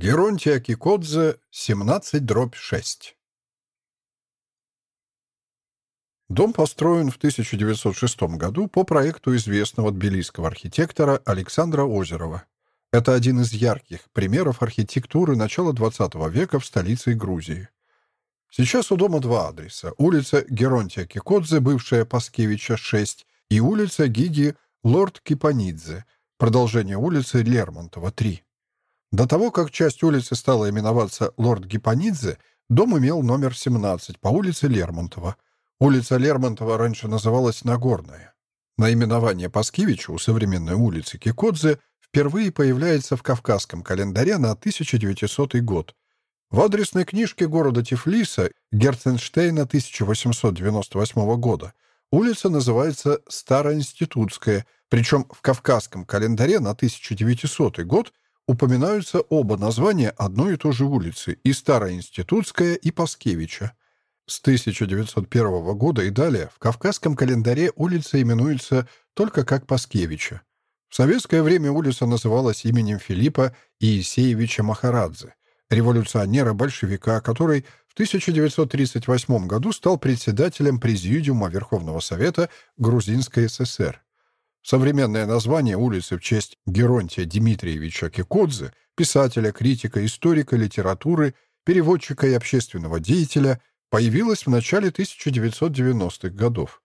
Геронтия Кикодзе, 17 дробь 6. Дом построен в 1906 году по проекту известного тбилисского архитектора Александра Озерова. Это один из ярких примеров архитектуры начала XX века в столице Грузии. Сейчас у дома два адреса. Улица Геронтия Кикодзе, бывшая Паскевича, 6, и улица Гиги Лорд Кипанидзе, продолжение улицы Лермонтова, 3. До того, как часть улицы стала именоваться Лорд Гипанидзе, дом имел номер 17 по улице Лермонтова. Улица Лермонтова раньше называлась Нагорная. Наименование Паскевича у современной улицы Кикодзе впервые появляется в Кавказском календаре на 1900 год. В адресной книжке города Тифлиса Герценштейна 1898 года улица называется Староинститутская, причем в Кавказском календаре на 1900 год – упоминаются оба названия одной и той же улицы, и Старая Институтская, и Паскевича. С 1901 года и далее в Кавказском календаре улица именуется только как Паскевича. В советское время улица называлась именем Филиппа Иисеевича Махарадзе, революционера-большевика, который в 1938 году стал председателем Президиума Верховного Совета Грузинской ССР. Современное название улицы в честь Геронтия Дмитриевича Кикодзе, писателя, критика, историка литературы, переводчика и общественного деятеля, появилось в начале 1990-х годов.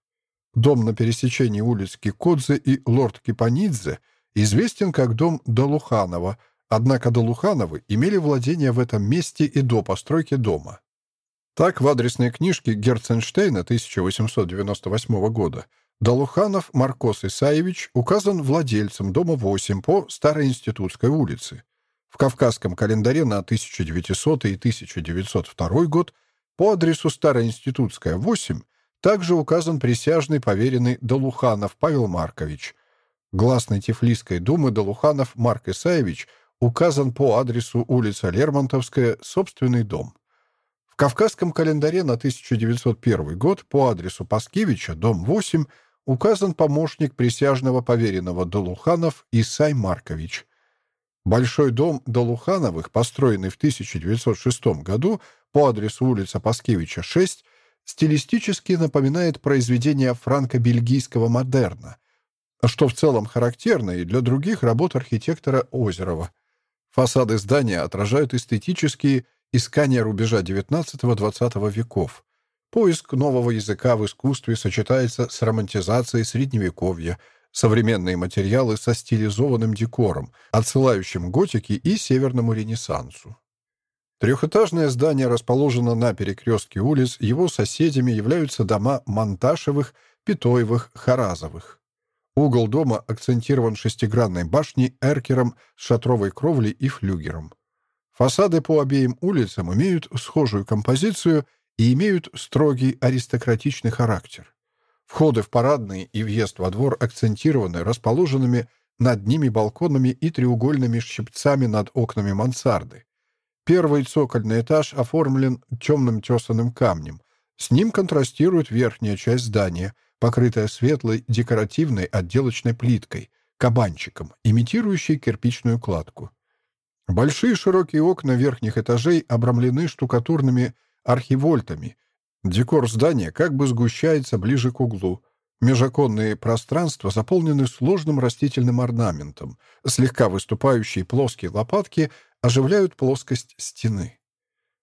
Дом на пересечении улиц Кикодзе и Лорд Кипанидзе известен как дом Долуханова, однако Долухановы имели владение в этом месте и до постройки дома. Так, в адресной книжке Герценштейна 1898 года Долуханов Маркос Исаевич указан владельцем дома 8 по Староинститутской улице. В Кавказском календаре на 1900 и 1902 год по адресу Староинститутская, 8 также указан присяжный поверенный Долуханов Павел Маркович. Гласный Тифлисской думы Долуханов Марк Исаевич указан по адресу улица Лермонтовская, собственный дом. В Кавказском календаре на 1901 год по адресу Паскевича, дом 8, указан помощник присяжного поверенного Долуханов Исай Маркович. Большой дом Долухановых, построенный в 1906 году по адресу улица Паскевича, 6, стилистически напоминает произведение франко-бельгийского модерна, что в целом характерно и для других работ архитектора Озерова. Фасады здания отражают эстетические искания рубежа XIX-XX веков. Поиск нового языка в искусстве сочетается с романтизацией Средневековья, современные материалы со стилизованным декором, отсылающим готике и Северному Ренессансу. Трехэтажное здание расположено на перекрестке улиц, его соседями являются дома Монташевых, Питоевых, Харазовых. Угол дома акцентирован шестигранной башней, эркером, шатровой кровлей и флюгером. Фасады по обеим улицам имеют схожую композицию и имеют строгий аристократичный характер. Входы в парадный и въезд во двор акцентированы расположенными над ними балконами и треугольными щипцами над окнами мансарды. Первый цокольный этаж оформлен темным тесаным камнем. С ним контрастирует верхняя часть здания, покрытая светлой декоративной отделочной плиткой, кабанчиком, имитирующей кирпичную кладку. Большие широкие окна верхних этажей обрамлены штукатурными архивольтами. Декор здания как бы сгущается ближе к углу. Межоконные пространства заполнены сложным растительным орнаментом. Слегка выступающие плоские лопатки оживляют плоскость стены.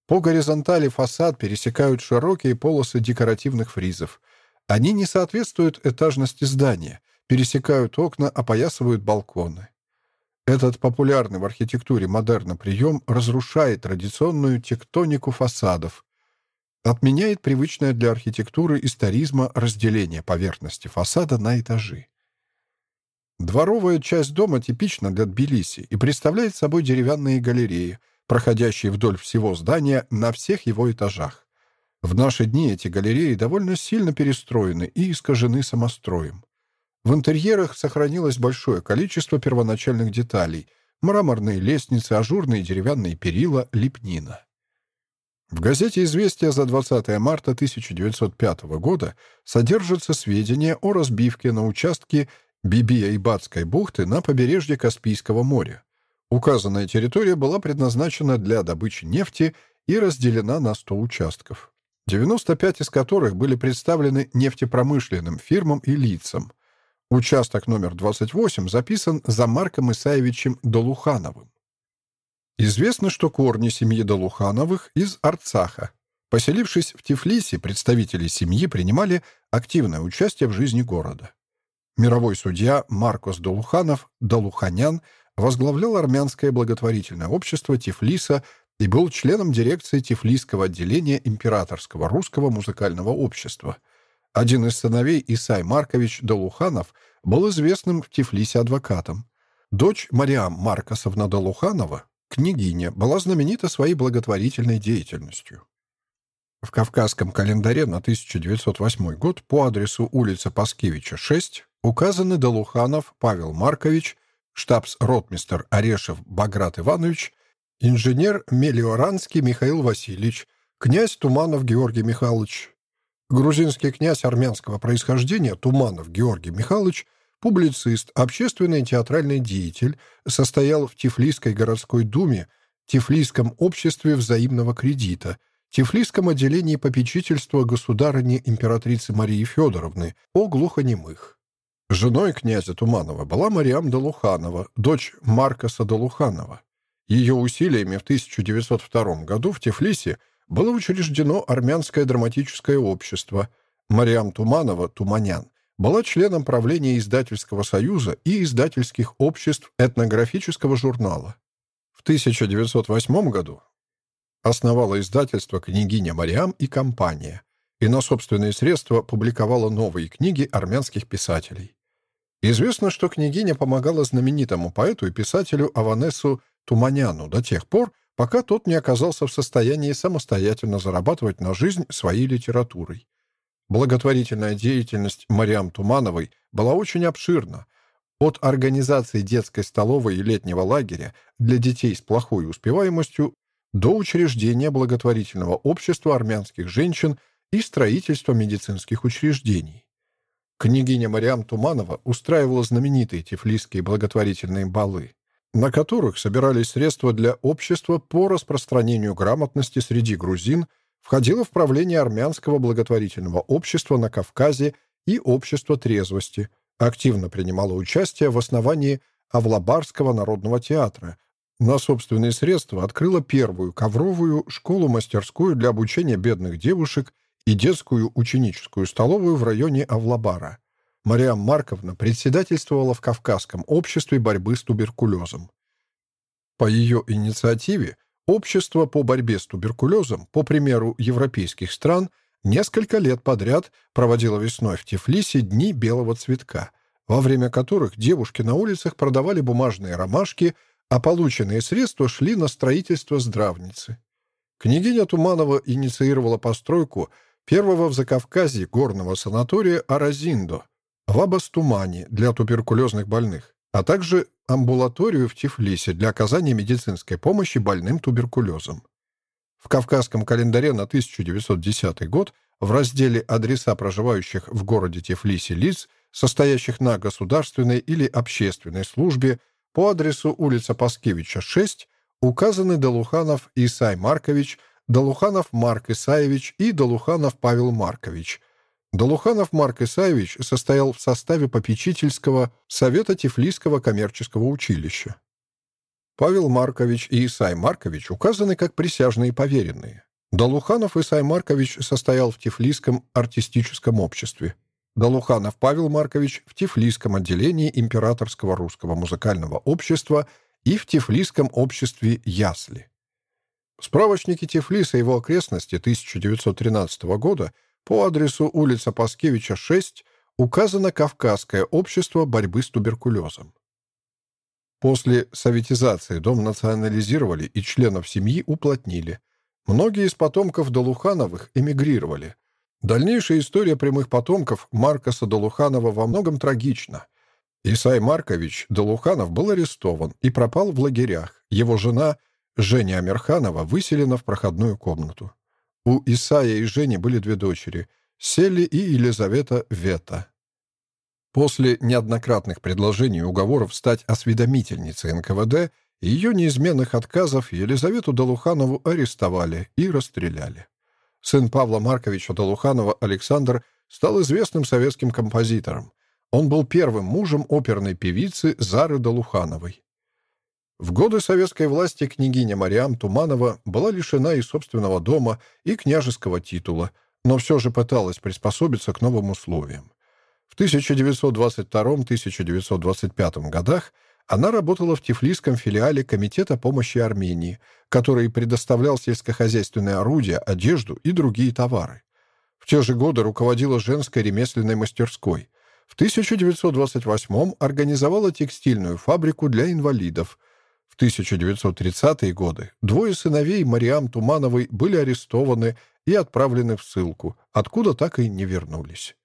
По горизонтали фасад пересекают широкие полосы декоративных фризов. Они не соответствуют этажности здания, пересекают окна, опоясывают балконы. Этот популярный в архитектуре модерна прием разрушает традиционную тектонику фасадов, отменяет привычное для архитектуры историзма разделение поверхности фасада на этажи. Дворовая часть дома типична для Тбилиси и представляет собой деревянные галереи, проходящие вдоль всего здания на всех его этажах. В наши дни эти галереи довольно сильно перестроены и искажены самостроем. В интерьерах сохранилось большое количество первоначальных деталей — мраморные лестницы, ажурные деревянные перила, лепнина. В газете «Известия» за 20 марта 1905 года содержатся сведения о разбивке на участке Бибия-Ибадской бухты на побережье Каспийского моря. Указанная территория была предназначена для добычи нефти и разделена на 100 участков, 95 из которых были представлены нефтепромышленным фирмам и лицам. Участок номер 28 записан за Марком Исаевичем Долухановым. Известно, что корни семьи Долухановых из Арцаха. Поселившись в Тифлисе, представители семьи принимали активное участие в жизни города. Мировой судья Маркос Долуханов, Долуханян, возглавлял армянское благотворительное общество Тифлиса и был членом дирекции Тифлисского отделения Императорского русского музыкального общества – один из сыновей Исай Маркович Долуханов был известным в Тифлисе адвокатом. Дочь Мариам Маркосовна Долуханова, княгиня, была знаменита своей благотворительной деятельностью. В Кавказском календаре на 1908 год по адресу улица Паскевича, 6 указаны Долуханов Павел Маркович, штабс-ротмистер Орешев Баграт Иванович, инженер Мелиоранский Михаил Васильевич, князь Туманов Георгий Михайлович, Грузинский князь армянского происхождения Туманов Георгий Михайлович, публицист, общественный театральный деятель, состоял в Тифлисской городской думе, Тифлисском обществе взаимного кредита, Тифлисском отделении попечительства государыни императрицы Марии Федоровны о глухонемых. Женой князя Туманова была Мариам Долуханова, дочь Маркоса Долуханова. Ее усилиями в 1902 году в Тифлисе было учреждено Армянское драматическое общество. Мариам Туманова, Туманян, была членом правления Издательского союза и издательских обществ этнографического журнала. В 1908 году основала издательство «Княгиня Мариам» и компания, и на собственные средства публиковала новые книги армянских писателей. Известно, что княгиня помогала знаменитому поэту и писателю Аванесу Туманяну до тех пор, пока тот не оказался в состоянии самостоятельно зарабатывать на жизнь своей литературой. Благотворительная деятельность Мариам Тумановой была очень обширна. От организации детской столовой и летнего лагеря для детей с плохой успеваемостью до учреждения благотворительного общества армянских женщин и строительства медицинских учреждений. Княгиня Мариам Туманова устраивала знаменитые тифлисские благотворительные балы на которых собирались средства для общества по распространению грамотности среди грузин, входило в правление армянского благотворительного общества на Кавказе и общество трезвости, активно принимало участие в основании Авлабарского народного театра, на собственные средства открыла первую ковровую школу-мастерскую для обучения бедных девушек и детскую ученическую столовую в районе Авлабара. Мариам Марковна председательствовала в Кавказском обществе борьбы с туберкулезом. По ее инициативе Общество по борьбе с туберкулезом, по примеру европейских стран, несколько лет подряд проводило весной в Тифлисе дни белого цветка, во время которых девушки на улицах продавали бумажные ромашки, а полученные средства шли на строительство здравницы. Княгиня Туманова инициировала постройку первого в Закавказье горного санатория Аразиндо, в Абастумане для туберкулезных больных, а также амбулаторию в Тифлисе для оказания медицинской помощи больным туберкулезом. В Кавказском календаре на 1910 год в разделе «Адреса проживающих в городе Тифлисе лиц, состоящих на государственной или общественной службе по адресу улица Паскевича, 6, указаны Долуханов Исай Маркович, Долуханов Марк Исаевич и Долуханов Павел Маркович – Долуханов Марк Исаевич состоял в составе попечительского совета Тифлисского коммерческого училища. Павел Маркович и Исай Маркович указаны как присяжные поверенные. Долуханов Исай Маркович состоял в Тифлисском артистическом обществе. Долуханов Павел Маркович в Тифлисском отделении Императорского русского музыкального общества и в Тифлисском обществе «Ясли». Справочники Тифлиса и его окрестности 1913 года – по адресу улица Паскевича, 6, указано Кавказское общество борьбы с туберкулезом. После советизации дом национализировали и членов семьи уплотнили. Многие из потомков Долухановых эмигрировали. Дальнейшая история прямых потомков Маркоса Долуханова во многом трагична. Исай Маркович Долуханов был арестован и пропал в лагерях. Его жена Женя Амирханова выселена в проходную комнату. У Исая и Жени были две дочери — Сели и Елизавета Вета. После неоднократных предложений и уговоров стать осведомительницей НКВД ее неизменных отказов Елизавету Долуханову арестовали и расстреляли. Сын Павла Марковича Долуханова Александр стал известным советским композитором. Он был первым мужем оперной певицы Зары Долухановой. В годы советской власти княгиня Мариам Туманова была лишена и собственного дома, и княжеского титула, но все же пыталась приспособиться к новым условиям. В 1922-1925 годах она работала в Тифлисском филиале Комитета помощи Армении, который предоставлял сельскохозяйственные орудия, одежду и другие товары. В те же годы руководила женской ремесленной мастерской. В 1928 организовала текстильную фабрику для инвалидов. В 1930-е годы двое сыновей Мариам Тумановой были арестованы и отправлены в ссылку, откуда так и не вернулись.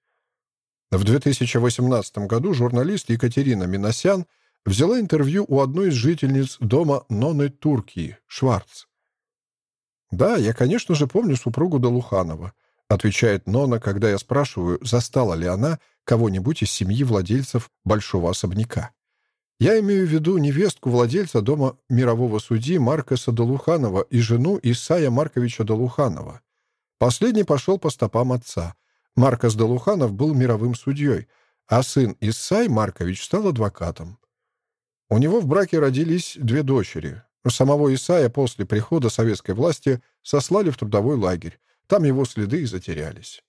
В 2018 году журналист Екатерина Миносян взяла интервью у одной из жительниц дома Ноны Туркии, Шварц. «Да, я, конечно же, помню супругу Долуханова», отвечает Нона, когда я спрашиваю, застала ли она кого-нибудь из семьи владельцев большого особняка. Я имею в виду невестку владельца дома мирового судьи Маркоса Долуханова и жену Исая Марковича Долуханова. Последний пошел по стопам отца. Маркос Долуханов был мировым судьей, а сын Исай Маркович стал адвокатом. У него в браке родились две дочери. Самого Исая после прихода советской власти сослали в трудовой лагерь. Там его следы и затерялись.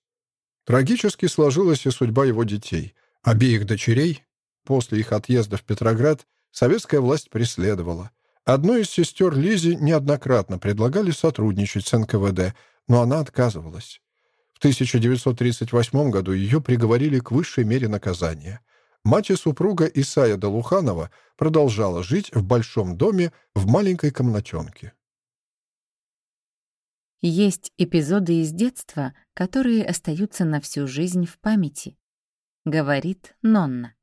Трагически сложилась и судьба его детей. Обеих дочерей после их отъезда в Петроград советская власть преследовала. Одной из сестер Лизе неоднократно предлагали сотрудничать с НКВД, но она отказывалась. В 1938 году ее приговорили к высшей мере наказания. Мать и супруга Исая Долуханова продолжала жить в большом доме в маленькой комнатенке. Есть эпизоды из детства, которые остаются на всю жизнь в памяти, говорит Нонна.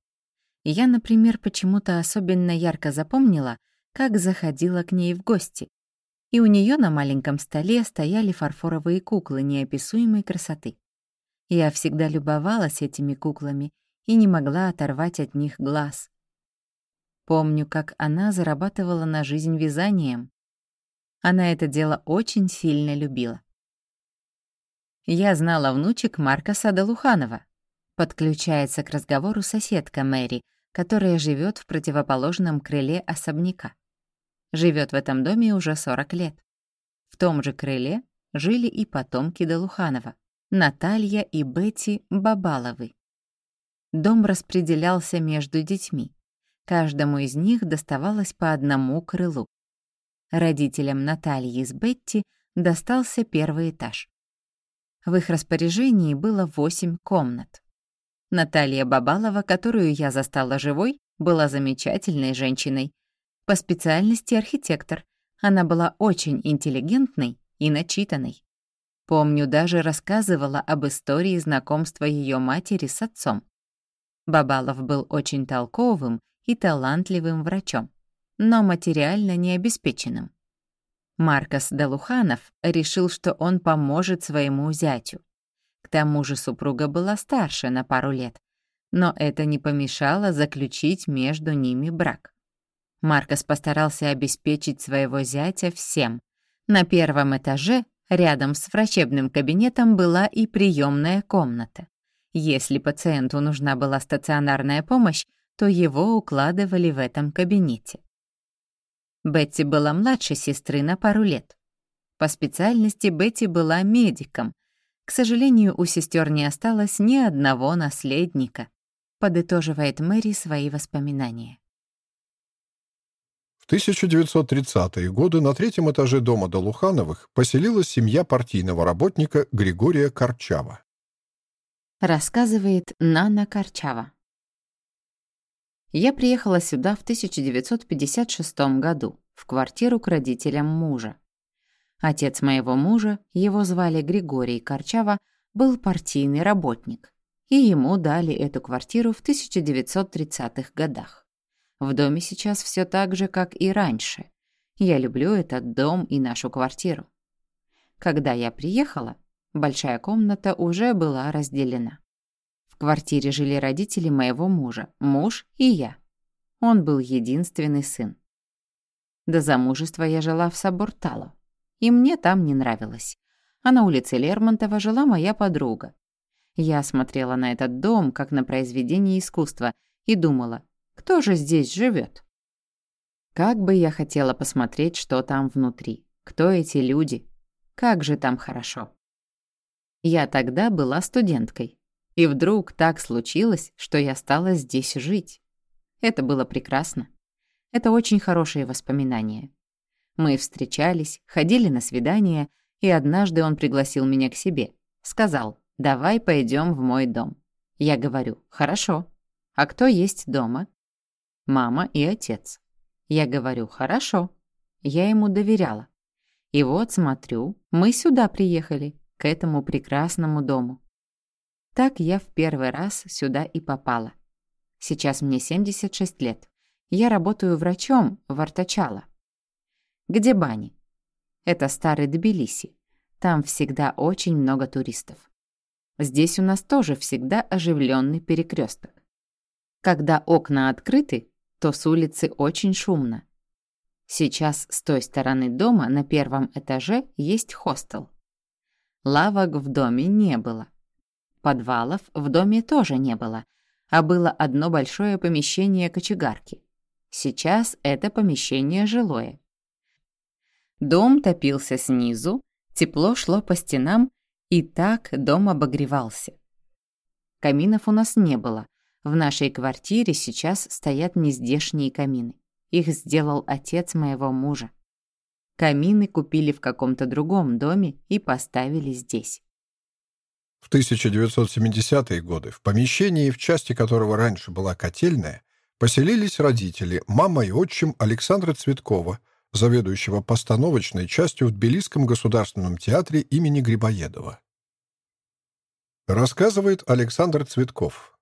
Я, например, почему-то особенно ярко запомнила, как заходила к ней в гости. И у нее на маленьком столе стояли фарфоровые куклы неописуемой красоты. Я всегда любовалась этими куклами и не могла оторвать от них глаз. Помню, как она зарабатывала на жизнь вязанием. Она это дело очень сильно любила. Я знала внучек Марка Садалуханова. Подключается к разговору соседка Мэри, которая живет в противоположном крыле особняка. Живет в этом доме уже 40 лет. В том же крыле жили и потомки Долуханова, Наталья и Бетти Бабаловы. Дом распределялся между детьми. Каждому из них доставалось по одному крылу. Родителям Натальи с Бетти достался первый этаж. В их распоряжении было восемь комнат. Наталья Бабалова, которую я застала живой, была замечательной женщиной. По специальности архитектор. Она была очень интеллигентной и начитанной. Помню, даже рассказывала об истории знакомства ее матери с отцом. Бабалов был очень толковым и талантливым врачом, но материально необеспеченным. Маркос Далуханов решил, что он поможет своему зятю. Тому же супруга была старше на пару лет, но это не помешало заключить между ними брак. Маркос постарался обеспечить своего зятя всем. На первом этаже, рядом с врачебным кабинетом, была и приемная комната. Если пациенту нужна была стационарная помощь, то его укладывали в этом кабинете. Бетти была младше сестры на пару лет. По специальности Бетти была медиком. К сожалению, у сестер не осталось ни одного наследника, подытоживает Мэри свои воспоминания. В 1930-е годы на третьем этаже дома Долухановых поселилась семья партийного работника Григория Корчава рассказывает Нана Корчава. Я приехала сюда в 1956 году, в квартиру к родителям мужа. Отец моего мужа, его звали Григорий Корчава, был партийный работник, и ему дали эту квартиру в 1930-х годах. В доме сейчас все так же, как и раньше. Я люблю этот дом и нашу квартиру. Когда я приехала, Большая комната уже была разделена. В квартире жили родители моего мужа, муж и я. Он был единственный сын. До замужества я жила в Сабуртало, и мне там не нравилось. А на улице Лермонтова жила моя подруга. Я смотрела на этот дом, как на произведение искусства, и думала, кто же здесь живет? Как бы я хотела посмотреть, что там внутри, кто эти люди, как же там хорошо. Я тогда была студенткой, и вдруг так случилось, что я стала здесь жить. Это было прекрасно. Это очень хорошие воспоминания. Мы встречались, ходили на свидания, и однажды он пригласил меня к себе. Сказал, давай пойдем в мой дом. Я говорю, хорошо. А кто есть дома? Мама и отец. Я говорю, хорошо. Я ему доверяла. И вот смотрю, мы сюда приехали, к этому прекрасному дому. Так я в первый раз сюда и попала. Сейчас мне 76 лет. Я работаю врачом в Артачало. Где бани? Это старый Тбилиси. Там всегда очень много туристов. Здесь у нас тоже всегда оживленный перекресток. Когда окна открыты, то с улицы очень шумно. Сейчас с той стороны дома на первом этаже есть хостел. Лавок в доме не было. Подвалов в доме тоже не было, а было одно большое помещение кочегарки. Сейчас это помещение жилое. Дом топился снизу, тепло шло по стенам, и так дом обогревался. Каминов у нас не было. В нашей квартире сейчас стоят нездешние камины. Их сделал отец моего мужа. Камины купили в каком-то другом доме и поставили здесь. В 1970-е годы в помещении, в части которого раньше была котельная, поселились родители, мама и отчим Александра Цветкова – заведующего постановочной частью в Тбилисском государственном театре имени Грибоедова. Рассказывает Александр Цветков.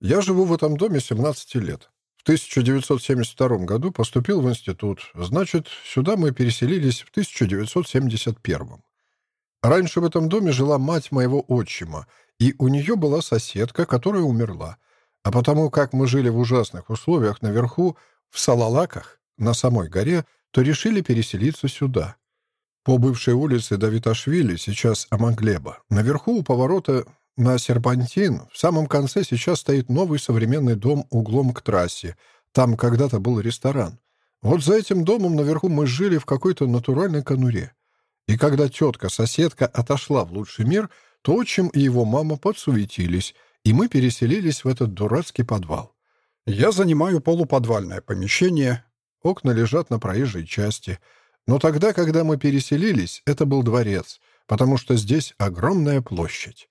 «Я живу в этом доме 17 лет. В 1972 году поступил в институт, значит, сюда мы переселились в 1971. Раньше в этом доме жила мать моего отчима, и у нее была соседка, которая умерла. А потому как мы жили в ужасных условиях наверху, в Салалаках, на самой горе, то решили переселиться сюда. По бывшей улице Давиташвили, сейчас Аманглеба, наверху у поворота на Серпантин, в самом конце сейчас стоит новый современный дом углом к трассе. Там когда-то был ресторан. Вот за этим домом наверху мы жили в какой-то натуральной конуре. И когда тетка-соседка отошла в лучший мир, то отчим и его мама подсуетились, и мы переселились в этот дурацкий подвал. Я занимаю полуподвальное помещение, Окна лежат на проезжей части. Но тогда, когда мы переселились, это был дворец, потому что здесь огромная площадь.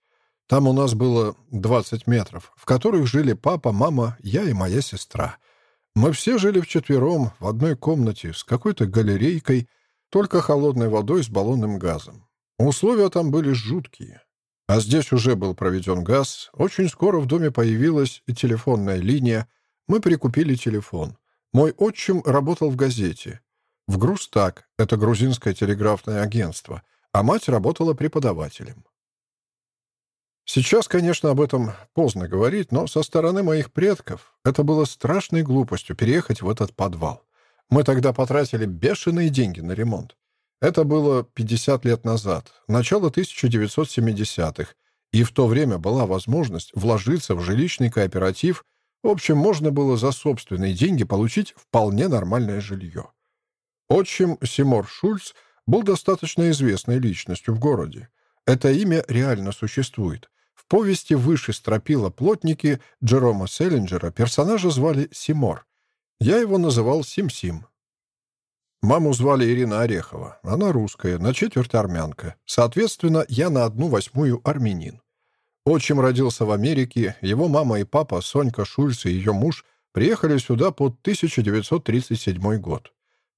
Там у нас было 20 метров, в которых жили папа, мама, я и моя сестра. Мы все жили вчетвером в одной комнате с какой-то галерейкой, только холодной водой с баллонным газом. Условия там были жуткие. А здесь уже был проведен газ. Очень скоро в доме появилась телефонная линия. Мы прикупили телефон. Мой отчим работал в газете. В Грустак, это грузинское телеграфное агентство, а мать работала преподавателем. Сейчас, конечно, об этом поздно говорить, но со стороны моих предков это было страшной глупостью переехать в этот подвал. Мы тогда потратили бешеные деньги на ремонт. Это было 50 лет назад, начало 1970-х, и в то время была возможность вложиться в жилищный кооператив в общем, можно было за собственные деньги получить вполне нормальное жилье. Отчим Симор Шульц был достаточно известной личностью в городе. Это имя реально существует. В повести «Выше стропила плотники» Джерома Селлинджера персонажа звали Симор. Я его называл Сим-Сим. Маму звали Ирина Орехова. Она русская, на четверть армянка. Соответственно, я на одну восьмую армянин. Отчим родился в Америке, его мама и папа, Сонька Шульц и ее муж, приехали сюда под 1937 год.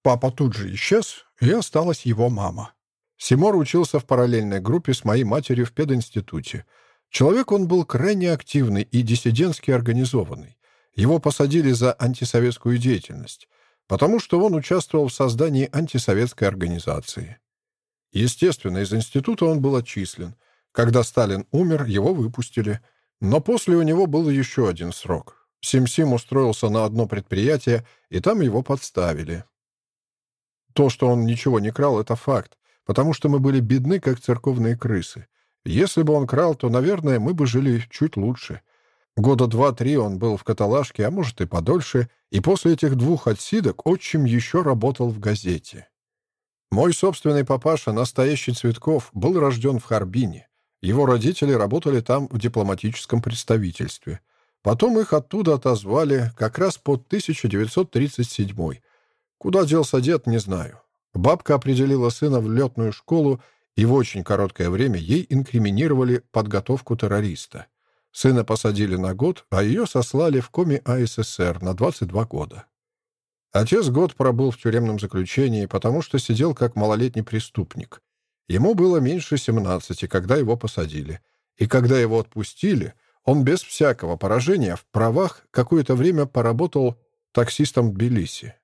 Папа тут же исчез, и осталась его мама. Симор учился в параллельной группе с моей матерью в пединституте. Человек он был крайне активный и диссидентски организованный. Его посадили за антисоветскую деятельность, потому что он участвовал в создании антисоветской организации. Естественно, из института он был отчислен – когда Сталин умер, его выпустили. Но после у него был еще один срок. Сим-Сим устроился на одно предприятие, и там его подставили. То, что он ничего не крал, это факт, потому что мы были бедны, как церковные крысы. Если бы он крал, то, наверное, мы бы жили чуть лучше. Года два-три он был в каталажке, а может и подольше, и после этих двух отсидок отчим еще работал в газете. Мой собственный папаша, настоящий Цветков, был рожден в Харбине. Его родители работали там в дипломатическом представительстве. Потом их оттуда отозвали как раз под 1937 Куда делся дед, не знаю. Бабка определила сына в летную школу, и в очень короткое время ей инкриминировали подготовку террориста. Сына посадили на год, а ее сослали в коме АССР на 22 года. Отец год пробыл в тюремном заключении, потому что сидел как малолетний преступник. Ему было меньше 17, когда его посадили. И когда его отпустили, он без всякого поражения в правах какое-то время поработал таксистом в Тбилиси.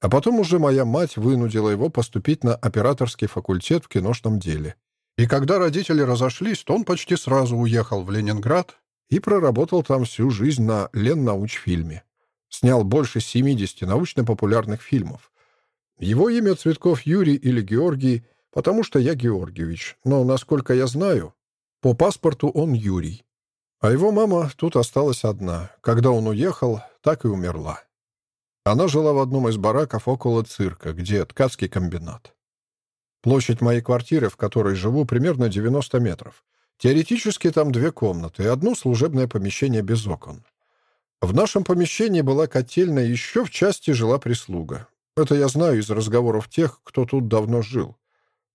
А потом уже моя мать вынудила его поступить на операторский факультет в киношном деле. И когда родители разошлись, то он почти сразу уехал в Ленинград и проработал там всю жизнь на Леннаучфильме. Снял больше 70 научно-популярных фильмов. Его имя Цветков Юрий или Георгий, потому что я Георгиевич, но, насколько я знаю, по паспорту он Юрий. А его мама тут осталась одна. Когда он уехал, так и умерла. Она жила в одном из бараков около цирка, где ткацкий комбинат. Площадь моей квартиры, в которой живу, примерно 90 метров. Теоретически там две комнаты и одно служебное помещение без окон. В нашем помещении была котельная, еще в части жила прислуга. Это я знаю из разговоров тех, кто тут давно жил.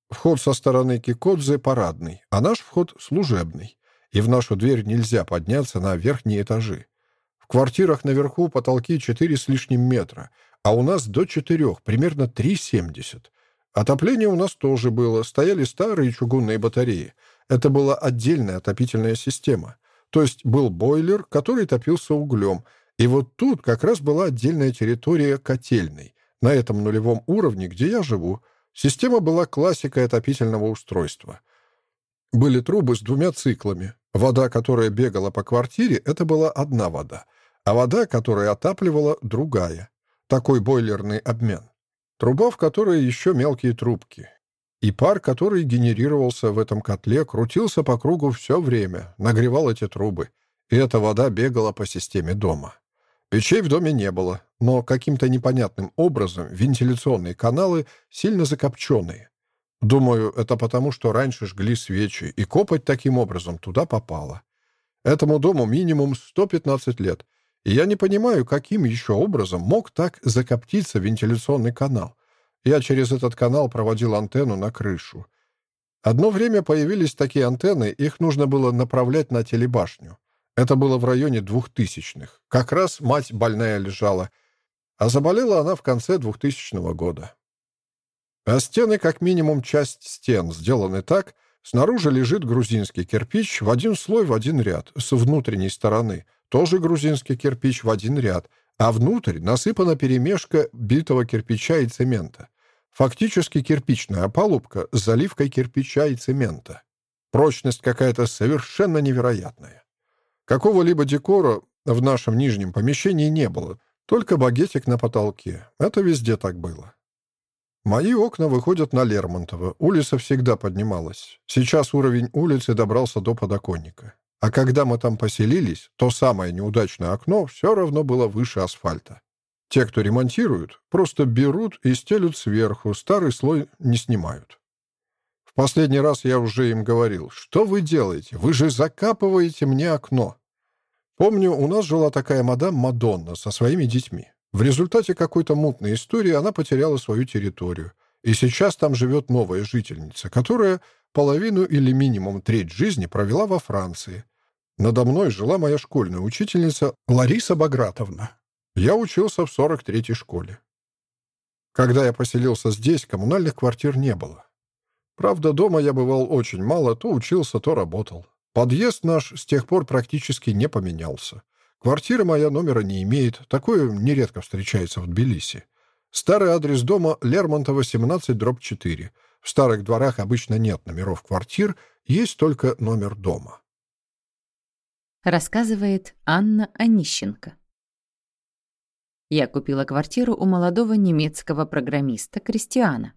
Вход со стороны Кикодзе парадный, а наш вход служебный. И в нашу дверь нельзя подняться на верхние этажи квартирах наверху потолки 4 с лишним метра, а у нас до 4, примерно 3,70. Отопление у нас тоже было, стояли старые чугунные батареи. Это была отдельная отопительная система. То есть был бойлер, который топился углем, и вот тут как раз была отдельная территория котельной, на этом нулевом уровне, где я живу. Система была классикой отопительного устройства. Были трубы с двумя циклами. Вода, которая бегала по квартире, это была одна вода — а вода, которая отапливала, другая. Такой бойлерный обмен. Труба, в которой еще мелкие трубки. И пар, который генерировался в этом котле, крутился по кругу все время, нагревал эти трубы. И эта вода бегала по системе дома. Печей в доме не было, но каким-то непонятным образом вентиляционные каналы сильно закопченные. Думаю, это потому, что раньше жгли свечи, и копоть таким образом туда попала. Этому дому минимум 115 лет — и я не понимаю, каким еще образом мог так закоптиться вентиляционный канал. Я через этот канал проводил антенну на крышу. Одно время появились такие антенны, их нужно было направлять на телебашню. Это было в районе двухтысячных. Как раз мать больная лежала. А заболела она в конце 2000 года. А стены, как минимум часть стен, сделаны так, снаружи лежит грузинский кирпич в один слой в один ряд, с внутренней стороны — тоже грузинский кирпич в один ряд, а внутрь насыпана перемешка битого кирпича и цемента. Фактически кирпичная опалубка с заливкой кирпича и цемента. Прочность какая-то совершенно невероятная. Какого-либо декора в нашем нижнем помещении не было, только багетик на потолке. Это везде так было. Мои окна выходят на Лермонтово. Улица всегда поднималась. Сейчас уровень улицы добрался до подоконника. А когда мы там поселились, то самое неудачное окно все равно было выше асфальта. Те, кто ремонтируют, просто берут и стелют сверху, старый слой не снимают. Последний раз я уже им говорил, что вы делаете? Вы же закапываете мне окно. Помню, у нас жила такая мадам Мадонна со своими детьми. В результате какой-то мутной истории она потеряла свою территорию. И сейчас там живет новая жительница, которая половину или минимум треть жизни провела во Франции. Надо мной жила моя школьная учительница Лариса Багратовна. Я учился в 43-й школе. Когда я поселился здесь, коммунальных квартир не было. Правда, дома я бывал очень мало, то учился, то работал. Подъезд наш с тех пор практически не поменялся. Квартира моя номера не имеет, такое нередко встречается в Тбилиси. Старый адрес дома Лермонтова, 17, дробь 4. В старых дворах обычно нет номеров квартир, есть только номер дома. Рассказывает Анна Онищенко. Я купила квартиру у молодого немецкого программиста Кристиана.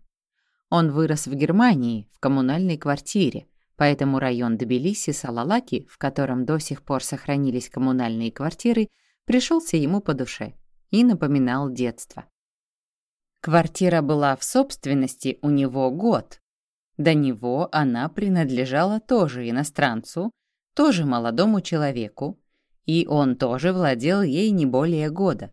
Он вырос в Германии, в коммунальной квартире, поэтому район Тбилиси-Салалаки, в котором до сих пор сохранились коммунальные квартиры, пришелся ему по душе и напоминал детство. Квартира была в собственности у него год. До него она принадлежала тоже иностранцу, тоже молодому человеку, и он тоже владел ей не более года.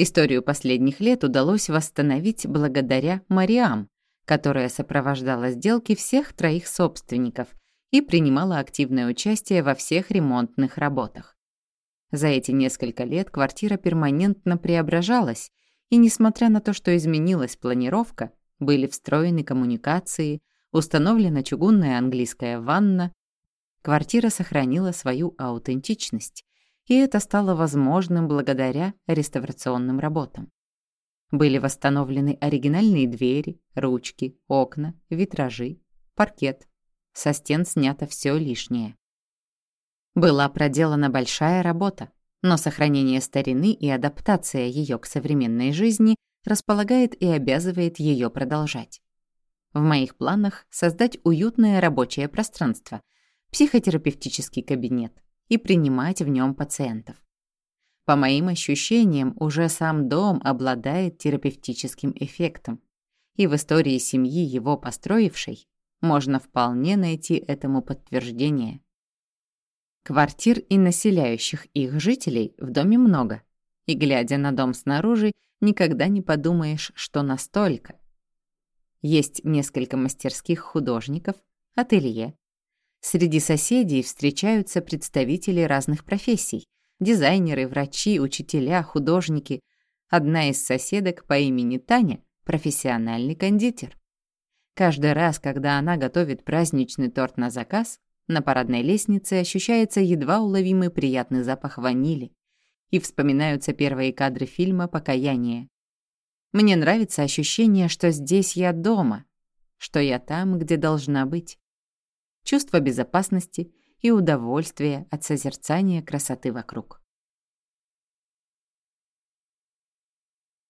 Историю последних лет удалось восстановить благодаря Мариам, которая сопровождала сделки всех троих собственников и принимала активное участие во всех ремонтных работах. За эти несколько лет квартира перманентно преображалась, и несмотря на то, что изменилась планировка, были встроены коммуникации, установлена чугунная английская ванна, квартира сохранила свою аутентичность, и это стало возможным благодаря реставрационным работам. Были восстановлены оригинальные двери, ручки, окна, витражи, паркет. Со стен снято все лишнее. Была проделана большая работа, но сохранение старины и адаптация ее к современной жизни располагает и обязывает ее продолжать. В моих планах создать уютное рабочее пространство, психотерапевтический кабинет, и принимать в нем пациентов. По моим ощущениям, уже сам дом обладает терапевтическим эффектом, и в истории семьи его построившей можно вполне найти этому подтверждение. Квартир и населяющих их жителей в доме много, и, глядя на дом снаружи, никогда не подумаешь, что настолько. Есть несколько мастерских художников, ателье, Среди соседей встречаются представители разных профессий. Дизайнеры, врачи, учителя, художники. Одна из соседок по имени Таня – профессиональный кондитер. Каждый раз, когда она готовит праздничный торт на заказ, на парадной лестнице ощущается едва уловимый приятный запах ванили. И вспоминаются первые кадры фильма «Покаяние». Мне нравится ощущение, что здесь я дома, что я там, где должна быть чувство безопасности и удовольствия от созерцания красоты вокруг.